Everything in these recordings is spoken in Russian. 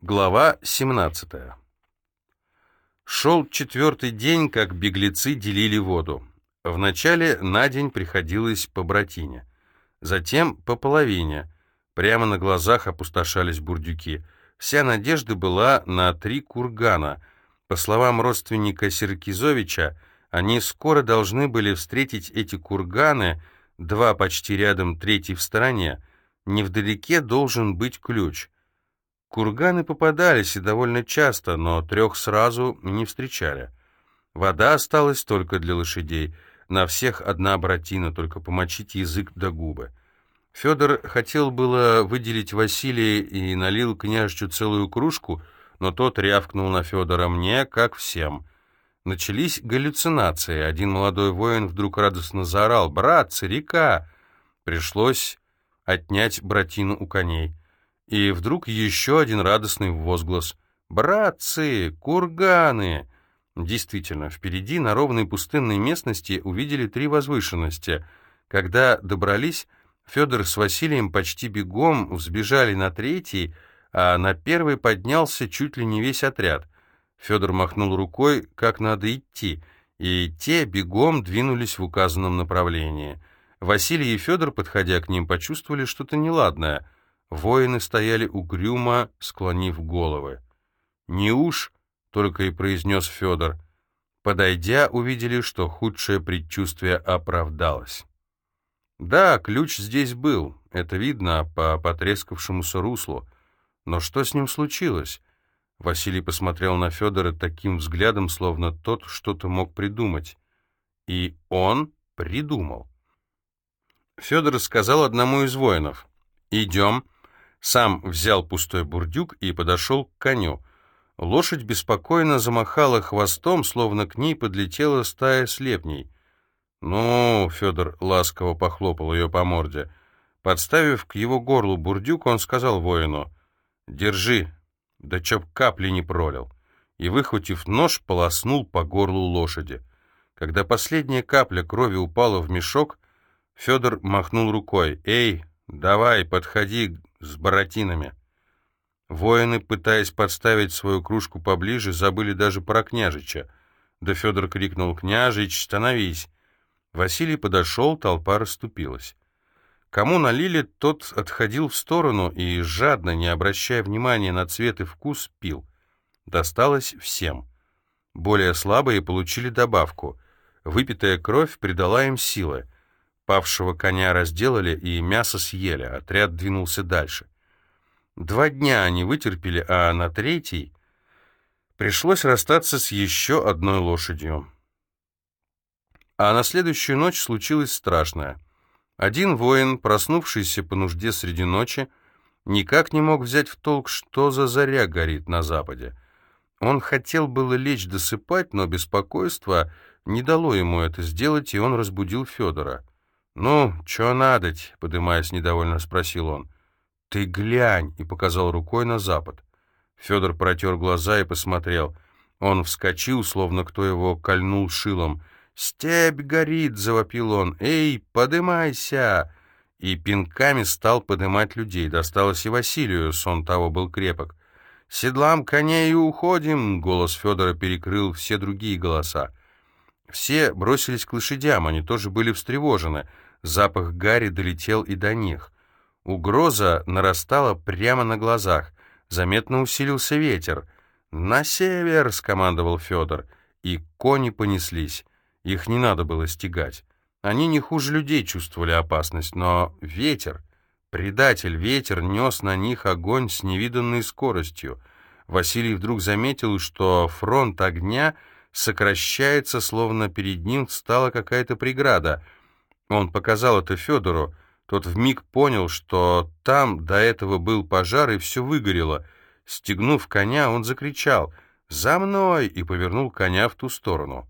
Глава 17. Шел четвертый день, как беглецы делили воду. Вначале на день приходилось по братине, затем по половине. Прямо на глазах опустошались бурдюки. Вся надежда была на три кургана. По словам родственника Серкизовича, они скоро должны были встретить эти курганы, два почти рядом, третий в стороне. Невдалеке должен быть ключ — Курганы попадались и довольно часто, но трех сразу не встречали. Вода осталась только для лошадей. На всех одна братина, только помочить язык до губы. Федор хотел было выделить Василия и налил княжичу целую кружку, но тот рявкнул на Федора мне, как всем. Начались галлюцинации. Один молодой воин вдруг радостно заорал «Братцы, река!» Пришлось отнять братину у коней. И вдруг еще один радостный возглас. «Братцы! Курганы!» Действительно, впереди на ровной пустынной местности увидели три возвышенности. Когда добрались, Федор с Василием почти бегом взбежали на третий, а на первый поднялся чуть ли не весь отряд. Федор махнул рукой, как надо идти, и те бегом двинулись в указанном направлении. Василий и Федор, подходя к ним, почувствовали что-то неладное — Воины стояли угрюмо, склонив головы. «Не уж», — только и произнес Федор. Подойдя, увидели, что худшее предчувствие оправдалось. Да, ключ здесь был, это видно по потрескавшемуся руслу. Но что с ним случилось? Василий посмотрел на Федора таким взглядом, словно тот что-то мог придумать. И он придумал. Федор сказал одному из воинов, «Идем, сам взял пустой бурдюк и подошел к коню. Лошадь беспокойно замахала хвостом, словно к ней подлетела стая слепней. «Ну», — Федор ласково похлопал ее по морде. Подставив к его горлу бурдюк, он сказал воину, «Держи, да чоп капли не пролил», и, выхватив нож, полоснул по горлу лошади. Когда последняя капля крови упала в мешок, Федор махнул рукой, «Эй, давай, подходи с баратинами. Воины, пытаясь подставить свою кружку поближе, забыли даже про княжича. Да Федор крикнул «Княжич, становись!» Василий подошел, толпа расступилась. Кому налили, тот отходил в сторону и, жадно, не обращая внимания на цвет и вкус, пил. Досталось всем. Более слабые получили добавку. Выпитая кровь придала им силы. Павшего коня разделали и мясо съели, отряд двинулся дальше. Два дня они вытерпели, а на третий пришлось расстаться с еще одной лошадью. А на следующую ночь случилось страшное. Один воин, проснувшийся по нужде среди ночи, никак не мог взять в толк, что за заря горит на западе. Он хотел было лечь досыпать, но беспокойство не дало ему это сделать, и он разбудил Федора. «Ну, чё надоть?» — подымаясь недовольно, спросил он. «Ты глянь!» — и показал рукой на запад. Федор протер глаза и посмотрел. Он вскочил, словно кто его кольнул шилом. «Степь горит!» — завопил он. «Эй, подымайся!» И пинками стал подымать людей. Досталось и Василию, сон того был крепок. «Седлам коней и уходим!» — голос Федора перекрыл все другие голоса. Все бросились к лошадям, они тоже были встревожены — Запах гари долетел и до них. Угроза нарастала прямо на глазах. Заметно усилился ветер. «На север!» — скомандовал Федор. И кони понеслись. Их не надо было стегать. Они не хуже людей чувствовали опасность, но ветер, предатель ветер, нес на них огонь с невиданной скоростью. Василий вдруг заметил, что фронт огня сокращается, словно перед ним стала какая-то преграда — он показал это Федору. Тот вмиг понял, что там до этого был пожар, и все выгорело. Стегнув коня, он закричал «За мной!» и повернул коня в ту сторону.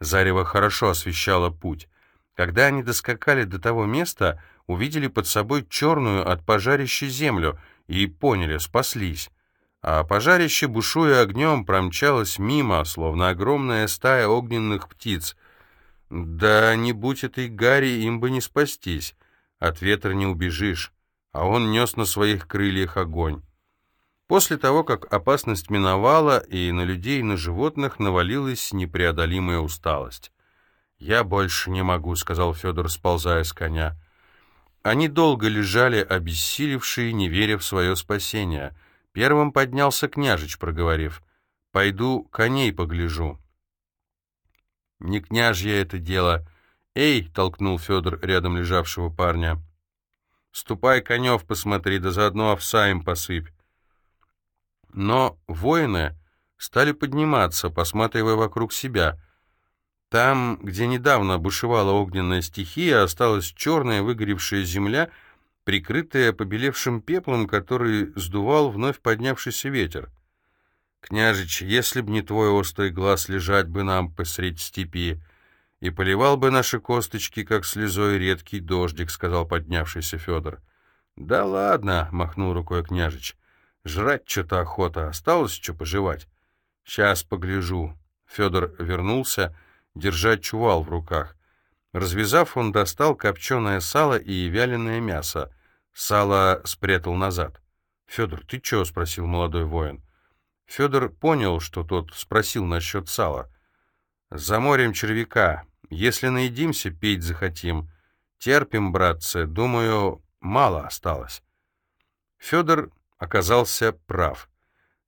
Зарево хорошо освещало путь. Когда они доскакали до того места, увидели под собой черную от пожарища землю и поняли, спаслись. А пожарище, бушуя огнем, промчалось мимо, словно огромная стая огненных птиц — да не будь этой Гарри, им бы не спастись. От ветра не убежишь, а он нес на своих крыльях огонь. После того, как опасность миновала, и на людей, и на животных навалилась непреодолимая усталость. «Я больше не могу», — сказал Федор, сползая с коня. Они долго лежали, обессилевшие, не веря в свое спасение. Первым поднялся княжич, проговорив, «Пойду коней погляжу». «Не княжье это дело». «Эй!» — толкнул Федор рядом лежавшего парня. «Ступай конев посмотри, да заодно овса им посыпь». Но воины стали подниматься, посматривая вокруг себя. Там, где недавно бушевала огненная стихия, осталась черная выгоревшая земля, прикрытая побелевшим пеплом, который сдувал вновь поднявшийся ветер. «Княжич, если б не твой острый глаз, лежать бы нам посредь степи, и поливал бы наши косточки, как слезой редкий дождик», — сказал поднявшийся Федор. «Да ладно», — махнул рукой княжич, Жрать что-то охота, осталось что пожевать. Сейчас погляжу. Федор вернулся, держа чувал в руках. Развязав, он достал копченое сало и вяленое мясо. Сало спрятал назад. «Федор, ты чё?» — спросил молодой воин. Федор понял, что тот спросил насчет сала. «За морем червяка. Если наедимся, пить захотим. Терпим, братцы. Думаю, мало осталось». Федор оказался прав.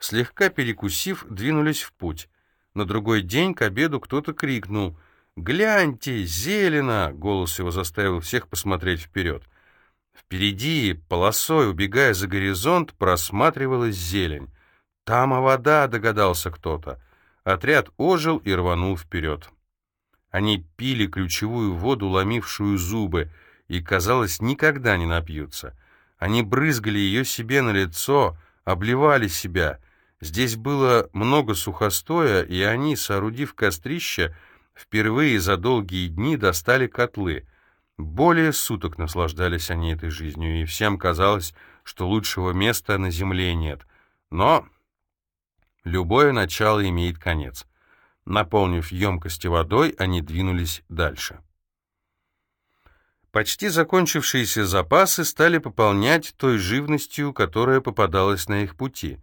Слегка перекусив, двинулись в путь. На другой день к обеду кто-то крикнул «Гляньте, зелено!» Голос его заставил всех посмотреть вперед. Впереди, полосой, убегая за горизонт, просматривалась зелень. «Там а вода!» — догадался кто-то. Отряд ожил и рванул вперед. Они пили ключевую воду, ломившую зубы, и, казалось, никогда не напьются. Они брызгали ее себе на лицо, обливали себя. Здесь было много сухостоя, и они, соорудив кострище, впервые за долгие дни достали котлы. Более суток наслаждались они этой жизнью, и всем казалось, что лучшего места на земле нет. Но любое начало имеет конец. Наполнив емкости водой, они двинулись дальше. Почти закончившиеся запасы стали пополнять той живностью, которая попадалась на их пути.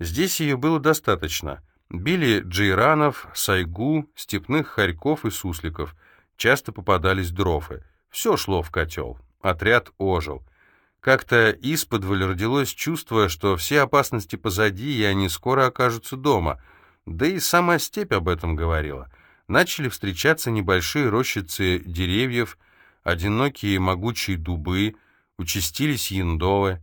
Здесь ее было достаточно. Били джейранов, сайгу, степных хорьков и сусликов. Часто попадались дрофы. Все шло в котел. Отряд ожил. Как-то исподволь родилось чувство, что все опасности позади, и они скоро окажутся дома. Да и сама степь об этом говорила. Начали встречаться небольшие рощицы деревьев, одинокие могучие дубы, участились яндовы.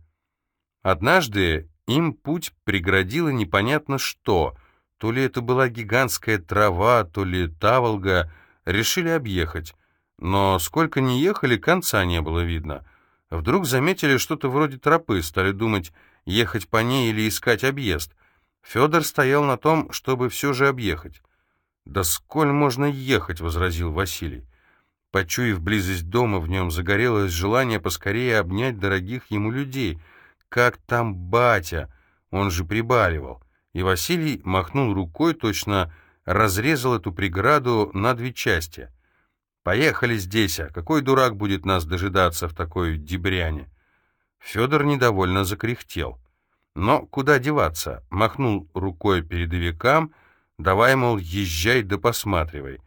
Однажды им путь преградило непонятно что, то ли это была гигантская трава, то ли таволга, решили объехать. Но сколько ни ехали, конца не было видно. Вдруг заметили что-то вроде тропы, стали думать, ехать по ней или искать объезд. Федор стоял на том, чтобы все же объехать. «Да сколь можно ехать?» — возразил Василий. Почуяв близость дома, в нем загорелось желание поскорее обнять дорогих ему людей. «Как там батя?» Он же прибаливал. И Василий махнул рукой, точно разрезал эту преграду на две части. «Поехали здесь, а какой дурак будет нас дожидаться в такой дебряне?» Федор недовольно закряхтел. Но куда деваться? Махнул рукой передовикам, давай, мол, езжай да посматривай.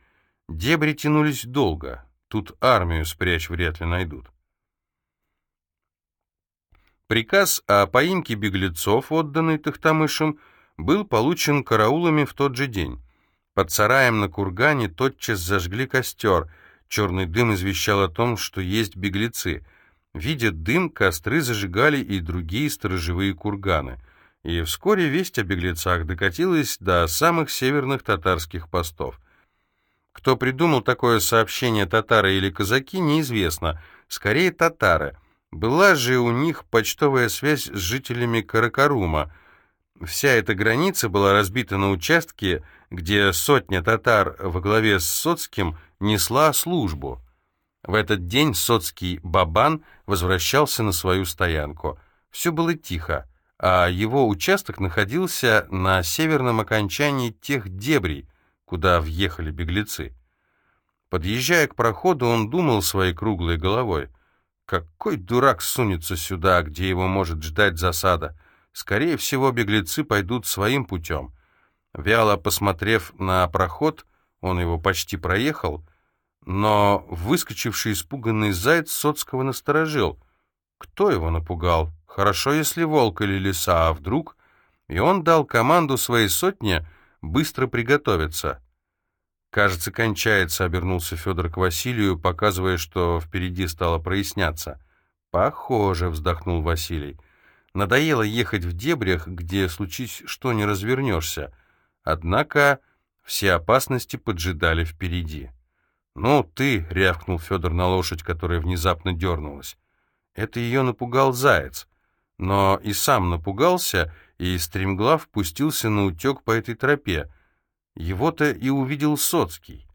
Дебри тянулись долго. Тут армию спрячь вряд ли найдут. Приказ о поимке беглецов, отданный Тахтамышем, был получен караулами в тот же день. Под сараем на кургане тотчас зажгли костер. Черный дым извещал о том, что есть беглецы. Видя дым, костры зажигали и другие сторожевые курганы. И вскоре весть о беглецах докатилась до самых северных татарских постов. Кто придумал такое сообщение, татары или казаки, неизвестно. Скорее, татары. Была же у них почтовая связь с жителями Каракарума. Вся эта граница была разбита на участки, где сотня татар во главе с Соцким несла службу. В этот день Соцкий Бабан возвращался на свою стоянку. Все было тихо, а его участок находился на северном окончании тех дебрей, куда въехали беглецы. Подъезжая к проходу, он думал своей круглой головой. Какой дурак сунется сюда, где его может ждать засада? Скорее всего, беглецы пойдут своим путем. Вяло посмотрев на проход, он его почти проехал, но выскочивший испуганный заяц Соцкого насторожил. Кто его напугал? Хорошо, если волк или лиса, а вдруг... И он дал команду своей сотне быстро приготовиться. «Кажется, кончается», — обернулся Федор к Василию, показывая, что впереди стало проясняться. «Похоже», — вздохнул Василий. «Надоело ехать в дебрях, где, случись что, не развернешься. Однако все опасности поджидали впереди». «Ну, ты», — рявкнул Федор на лошадь, которая внезапно дернулась. Это ее напугал заяц. Но и сам напугался, и стремглав пустился на утек по этой тропе. Его-то и увидел Соцкий.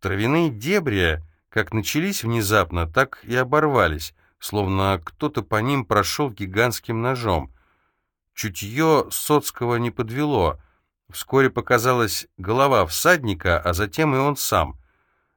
Травяные дебри, как начались внезапно, так и оборвались, словно кто-то по ним прошел гигантским ножом. Чутье Соцкого не подвело. Вскоре показалась голова всадника, а затем и он сам.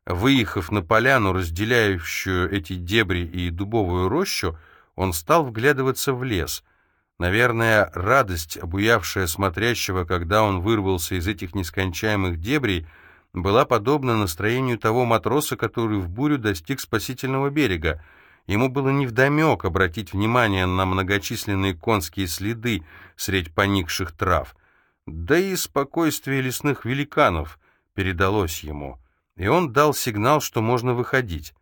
Выехав на поляну, разделяющую эти дебри и дубовую рощу, он стал вглядываться в лес — Наверное, радость, обуявшая смотрящего, когда он вырвался из этих нескончаемых дебрей, была подобна настроению того матроса, который в бурю достиг спасительного берега. Ему было невдомек обратить внимание на многочисленные конские следы средь поникших трав. Да и спокойствие лесных великанов передалось ему, и он дал сигнал, что можно выходить.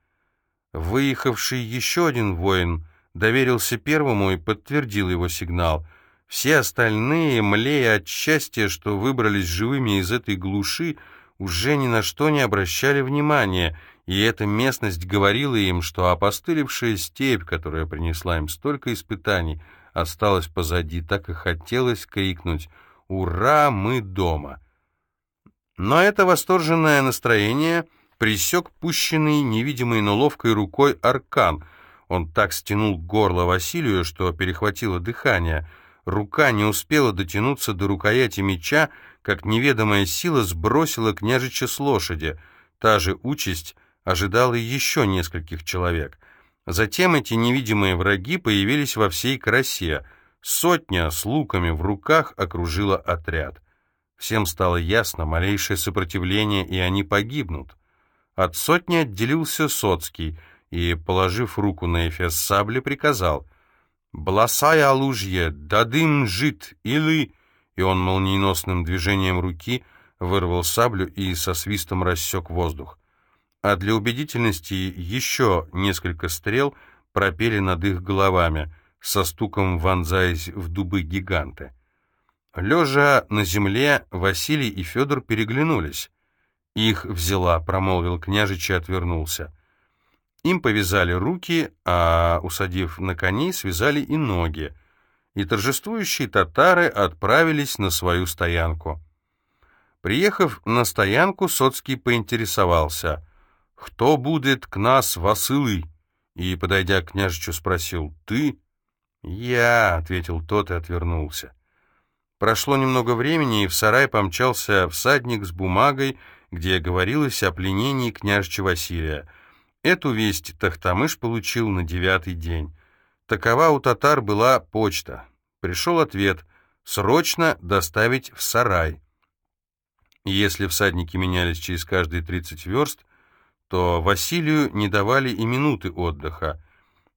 Выехавший еще один воин доверился первому и подтвердил его сигнал. Все остальные, млея от счастья, что выбрались живыми из этой глуши, уже ни на что не обращали внимания, и эта местность говорила им, что опостылевшая степь, которая принесла им столько испытаний, осталась позади, так и хотелось крикнуть «Ура, мы дома!». Но это восторженное настроение пресек пущенный невидимой, но ловкой рукой аркан — он так стянул горло Василию, что перехватило дыхание. Рука не успела дотянуться до рукояти меча, как неведомая сила сбросила княжича с лошади. Та же участь ожидала еще нескольких человек. Затем эти невидимые враги появились во всей красе. Сотня с луками в руках окружила отряд. Всем стало ясно, малейшее сопротивление, и они погибнут. От сотни отделился Соцкий — и, положив руку на эфес сабли, приказал «Бласай алужье, дадым жит, или...» И он молниеносным движением руки вырвал саблю и со свистом рассек воздух. А для убедительности еще несколько стрел пропели над их головами, со стуком вонзаясь в дубы гиганты. Лежа на земле, Василий и Федор переглянулись. «Их взяла», — промолвил княжич и отвернулся. Им повязали руки, а, усадив на коней, связали и ноги. И торжествующие татары отправились на свою стоянку. Приехав на стоянку, Соцкий поинтересовался, «Кто будет к нас, Васылый?» И, подойдя к княжичу, спросил, «Ты?» «Я», — ответил тот и отвернулся. Прошло немного времени, и в сарай помчался всадник с бумагой, где говорилось о пленении княжича Василия — Эту весть Тахтамыш получил на девятый день. Такова у татар была почта. Пришел ответ «Срочно доставить в сарай». Если всадники менялись через каждые 30 верст, то Василию не давали и минуты отдыха.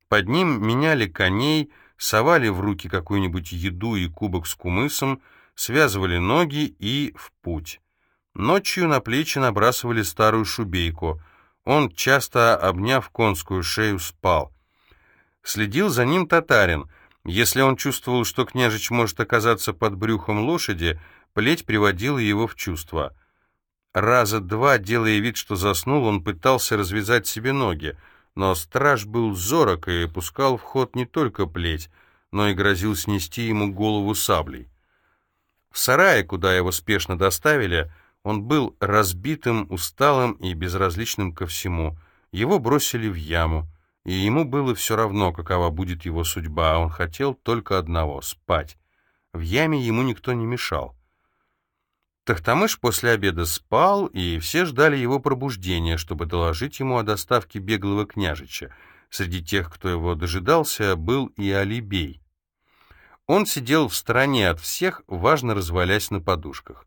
Под ним меняли коней, совали в руки какую-нибудь еду и кубок с кумысом, связывали ноги и в путь. Ночью на плечи набрасывали старую шубейку — он, часто обняв конскую шею, спал. Следил за ним татарин. Если он чувствовал, что княжич может оказаться под брюхом лошади, плеть приводила его в чувство. Раза два, делая вид, что заснул, он пытался развязать себе ноги, но страж был зорок и пускал в ход не только плеть, но и грозил снести ему голову саблей. В сарае, куда его спешно доставили, он был разбитым, усталым и безразличным ко всему. Его бросили в яму, и ему было все равно, какова будет его судьба. Он хотел только одного — спать. В яме ему никто не мешал. Тахтамыш после обеда спал, и все ждали его пробуждения, чтобы доложить ему о доставке беглого княжича. Среди тех, кто его дожидался, был и Алибей. Он сидел в стороне от всех, важно развалясь на подушках.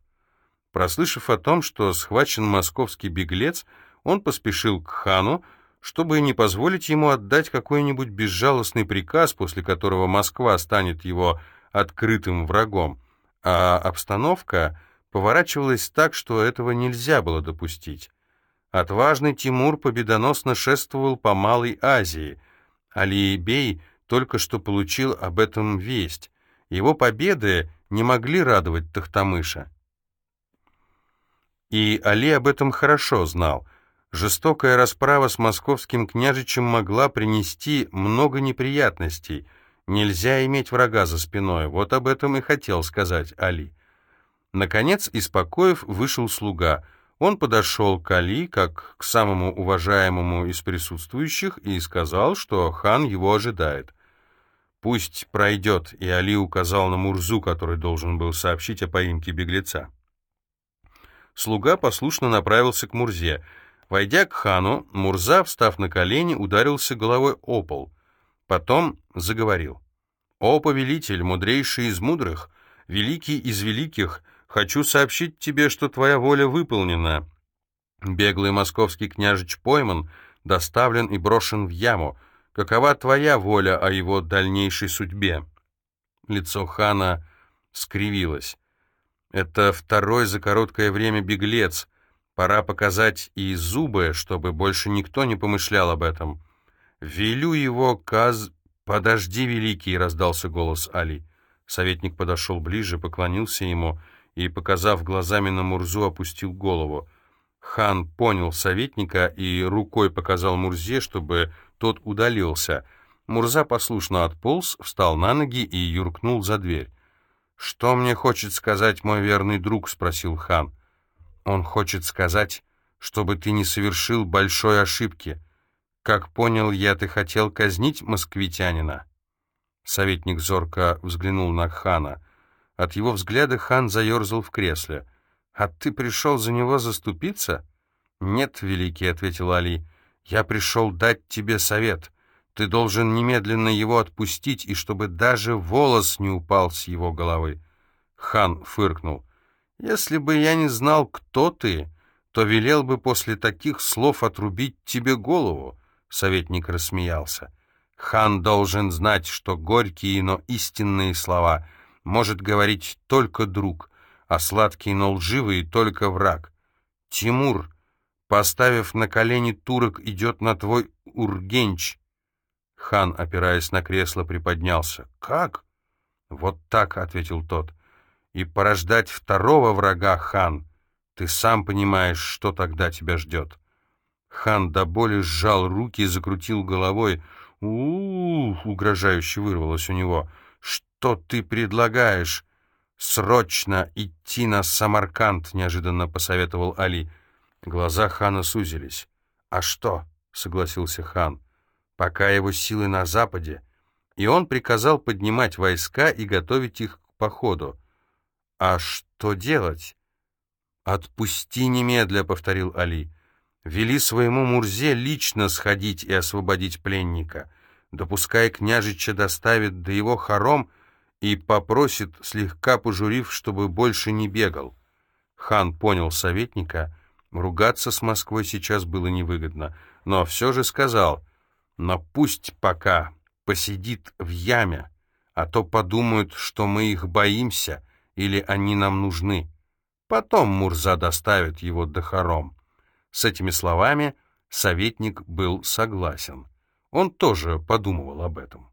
Прослышав о том, что схвачен московский беглец, он поспешил к хану, чтобы не позволить ему отдать какой-нибудь безжалостный приказ, после которого Москва станет его открытым врагом, а обстановка поворачивалась так, что этого нельзя было допустить. Отважный Тимур победоносно шествовал по Малой Азии. Алиебей только что получил об этом весть. Его победы не могли радовать Тахтамыша. И Али об этом хорошо знал. Жестокая расправа с московским княжичем могла принести много неприятностей. Нельзя иметь врага за спиной, вот об этом и хотел сказать Али. Наконец, из покоев вышел слуга. Он подошел к Али, как к самому уважаемому из присутствующих, и сказал, что хан его ожидает. «Пусть пройдет», и Али указал на Мурзу, который должен был сообщить о поимке беглеца. Слуга послушно направился к Мурзе. Войдя к хану, Мурза, встав на колени, ударился головой о пол. Потом заговорил. «О, повелитель, мудрейший из мудрых, великий из великих, хочу сообщить тебе, что твоя воля выполнена. Беглый московский княжич пойман, доставлен и брошен в яму. Какова твоя воля о его дальнейшей судьбе?» Лицо хана скривилось. Это второй за короткое время беглец. Пора показать и зубы, чтобы больше никто не помышлял об этом. Велю его, Каз... «Подожди, великий!» — раздался голос Али. Советник подошел ближе, поклонился ему и, показав глазами на Мурзу, опустил голову. Хан понял советника и рукой показал Мурзе, чтобы тот удалился. Мурза послушно отполз, встал на ноги и юркнул за дверь. «Что мне хочет сказать мой верный друг?» — спросил хан. «Он хочет сказать, чтобы ты не совершил большой ошибки. Как понял я, ты хотел казнить москвитянина?» Советник зорко взглянул на хана. От его взгляда хан заерзал в кресле. «А ты пришел за него заступиться?» «Нет, великий», — ответил Али, — «я пришел дать тебе совет». Ты должен немедленно его отпустить, и чтобы даже волос не упал с его головы. Хан фыркнул. Если бы я не знал, кто ты, то велел бы после таких слов отрубить тебе голову. Советник рассмеялся. Хан должен знать, что горькие, но истинные слова может говорить только друг, а сладкие, но лживые только враг. Тимур, поставив на колени турок, идет на твой Ургенч, Хан, опираясь на кресло, приподнялся. «Как?» «Вот так», — ответил тот. «И порождать второго врага, хан, ты сам понимаешь, что тогда тебя ждет». Хан до боли сжал руки и закрутил головой. у, -у, -у угрожающе вырвалось у него. «Что ты предлагаешь?» «Срочно идти на Самарканд», — неожиданно посоветовал Али. Глаза хана сузились. «А что?» — согласился хан пока его силы на западе, и он приказал поднимать войска и готовить их к походу. «А что делать?» «Отпусти немедля», — повторил Али. «Вели своему Мурзе лично сходить и освободить пленника. Допускай княжича доставит до его хором и попросит, слегка пожурив, чтобы больше не бегал». Хан понял советника. Ругаться с Москвой сейчас было невыгодно, но все же сказал — но пусть пока посидит в яме, а то подумают, что мы их боимся или они нам нужны. Потом Мурза доставит его до хором. С этими словами советник был согласен. Он тоже подумывал об этом.